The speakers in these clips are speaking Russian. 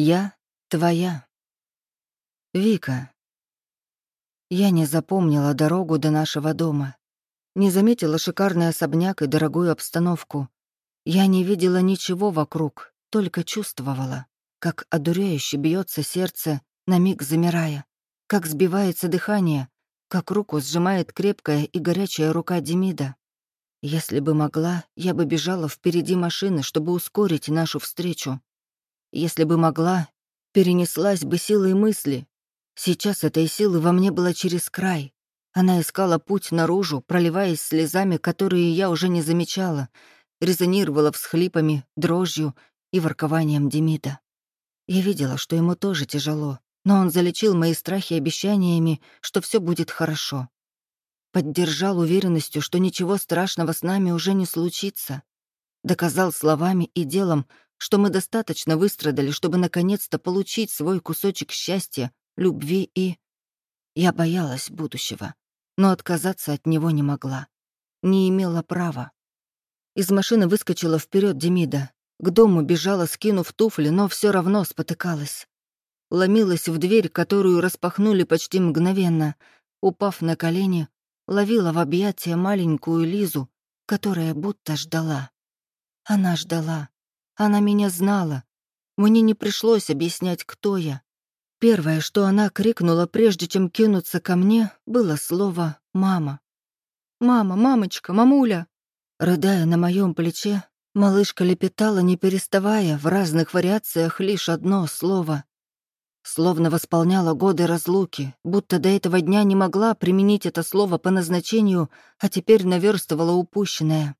Я твоя. Вика. Я не запомнила дорогу до нашего дома. Не заметила шикарный особняк и дорогую обстановку. Я не видела ничего вокруг, только чувствовала, как одуряюще бьется сердце, на миг замирая, как сбивается дыхание, как руку сжимает крепкая и горячая рука Демида. Если бы могла, я бы бежала впереди машины, чтобы ускорить нашу встречу. Если бы могла, перенеслась бы силой мысли. Сейчас этой силы во мне была через край. Она искала путь наружу, проливаясь слезами, которые я уже не замечала, резонировала всхлипами, дрожью и воркованием Демида. Я видела, что ему тоже тяжело, но он залечил мои страхи обещаниями, что все будет хорошо. Поддержал уверенностью, что ничего страшного с нами уже не случится. Доказал словами и делом, что мы достаточно выстрадали, чтобы наконец-то получить свой кусочек счастья, любви и... Я боялась будущего, но отказаться от него не могла. Не имела права. Из машины выскочила вперед Демида. К дому бежала, скинув туфли, но все равно спотыкалась. Ломилась в дверь, которую распахнули почти мгновенно. Упав на колени, ловила в объятия маленькую Лизу, которая будто ждала. Она ждала. Она меня знала. Мне не пришлось объяснять, кто я. Первое, что она крикнула, прежде чем кинуться ко мне, было слово «мама». «Мама, мамочка, мамуля!» Рыдая на моем плече, малышка лепетала, не переставая, в разных вариациях лишь одно слово Словно восполняла годы разлуки, будто до этого дня не могла применить это слово по назначению, а теперь наверстывала упущенное.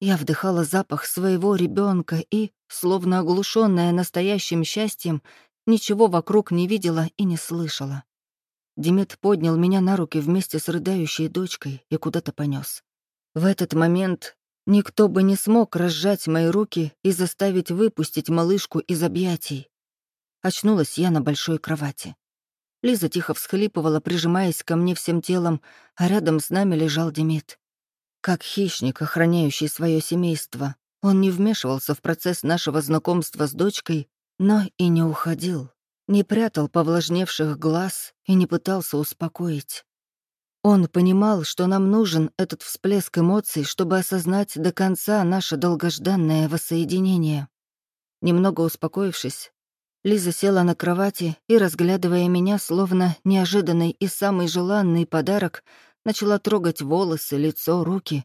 Я вдыхала запах своего ребенка и, словно оглушенная настоящим счастьем, ничего вокруг не видела и не слышала. Демид поднял меня на руки вместе с рыдающей дочкой и куда-то понес. В этот момент никто бы не смог разжать мои руки и заставить выпустить малышку из объятий. Очнулась я на большой кровати. Лиза тихо всхлипывала, прижимаясь ко мне всем телом, а рядом с нами лежал Демид. Как хищник, охраняющий свое семейство, он не вмешивался в процесс нашего знакомства с дочкой, но и не уходил, не прятал повлажневших глаз и не пытался успокоить. Он понимал, что нам нужен этот всплеск эмоций, чтобы осознать до конца наше долгожданное воссоединение. Немного успокоившись, Лиза села на кровати и, разглядывая меня, словно неожиданный и самый желанный подарок, начала трогать волосы, лицо, руки,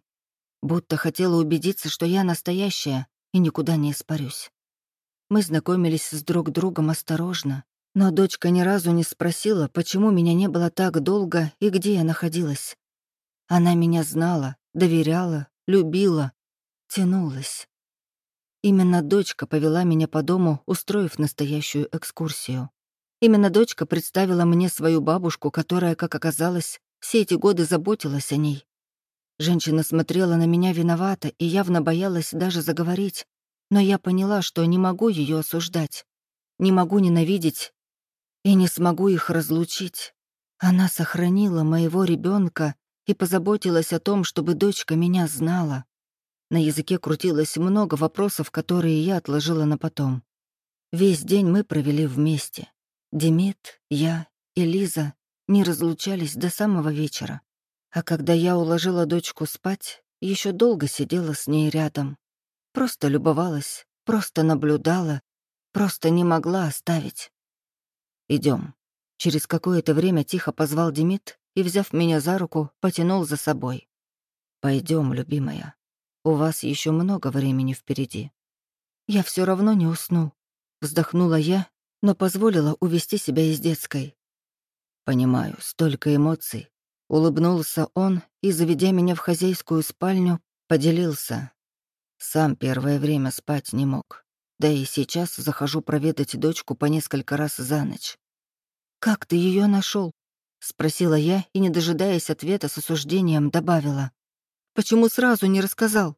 будто хотела убедиться, что я настоящая и никуда не испарюсь. Мы знакомились с друг другом осторожно, но дочка ни разу не спросила, почему меня не было так долго и где я находилась. Она меня знала, доверяла, любила, тянулась. Именно дочка повела меня по дому, устроив настоящую экскурсию. Именно дочка представила мне свою бабушку, которая, как оказалось, все эти годы заботилась о ней. Женщина смотрела на меня виновато и явно боялась даже заговорить, но я поняла, что не могу ее осуждать, не могу ненавидеть и не смогу их разлучить. Она сохранила моего ребенка и позаботилась о том, чтобы дочка меня знала. На языке крутилось много вопросов, которые я отложила на потом. Весь день мы провели вместе. Демид, я и Лиза не разлучались до самого вечера. А когда я уложила дочку спать, еще долго сидела с ней рядом. Просто любовалась, просто наблюдала, просто не могла оставить. Идем. Через какое-то время тихо позвал Демид и, взяв меня за руку, потянул за собой. Пойдем, любимая. У вас еще много времени впереди. Я все равно не усну. Вздохнула я, но позволила увести себя из детской. Понимаю, столько эмоций. Улыбнулся он и, заведя меня в хозяйскую спальню, поделился. Сам первое время спать не мог. Да и сейчас захожу проведать дочку по несколько раз за ночь. «Как ты ее нашел? спросила я и, не дожидаясь ответа с осуждением, добавила. Почему сразу не рассказал?»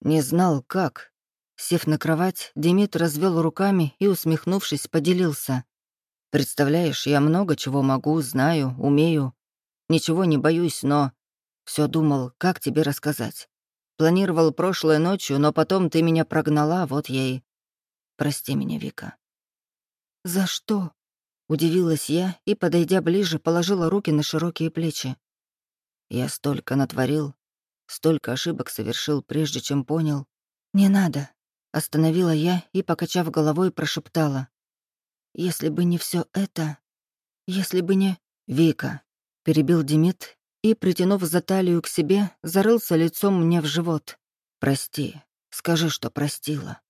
«Не знал, как». Сев на кровать, Демид развел руками и, усмехнувшись, поделился. «Представляешь, я много чего могу, знаю, умею. Ничего не боюсь, но...» Все думал, как тебе рассказать. Планировал прошлой ночью, но потом ты меня прогнала, вот я и... Прости меня, Вика. За что?» Удивилась я и, подойдя ближе, положила руки на широкие плечи. Я столько натворил, столько ошибок совершил, прежде чем понял. «Не надо», — остановила я и, покачав головой, прошептала. «Если бы не все это, если бы не...» «Вика», — перебил Демид и, притянув за талию к себе, зарылся лицом мне в живот. «Прости, скажи, что простила».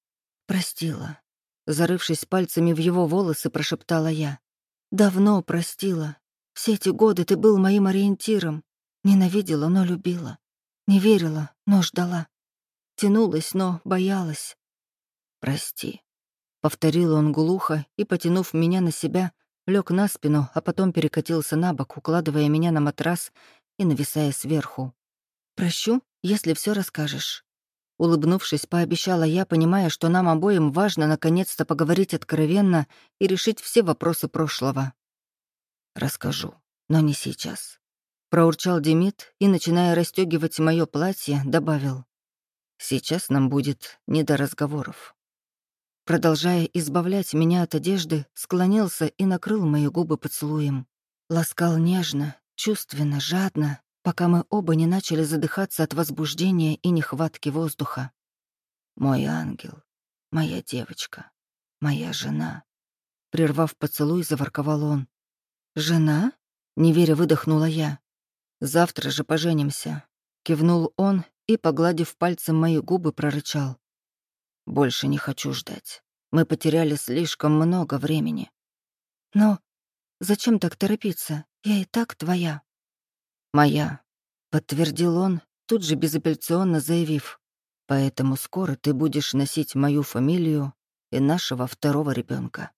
«Простила». Зарывшись пальцами в его волосы, прошептала я. Давно простила. Все эти годы ты был моим ориентиром. Ненавидела, но любила. Не верила, но ждала. Тянулась, но боялась. «Прости», — повторил он глухо и, потянув меня на себя, лег на спину, а потом перекатился на бок, укладывая меня на матрас и нависая сверху. «Прощу, если все расскажешь». Улыбнувшись, пообещала я, понимая, что нам обоим важно наконец-то поговорить откровенно и решить все вопросы прошлого. «Расскажу, но не сейчас», — проурчал Демид и, начиная расстегивать мое платье, добавил. «Сейчас нам будет не до разговоров». Продолжая избавлять меня от одежды, склонился и накрыл мои губы поцелуем. Ласкал нежно, чувственно, жадно, пока мы оба не начали задыхаться от возбуждения и нехватки воздуха. «Мой ангел, моя девочка, моя жена», прервав поцелуй, заворковал он. «Жена?» — неверя выдохнула я. «Завтра же поженимся», — кивнул он и, погладив пальцем мои губы, прорычал. «Больше не хочу ждать. Мы потеряли слишком много времени». «Но зачем так торопиться? Я и так твоя». «Моя», — подтвердил он, тут же безапелляционно заявив. «Поэтому скоро ты будешь носить мою фамилию и нашего второго ребенка.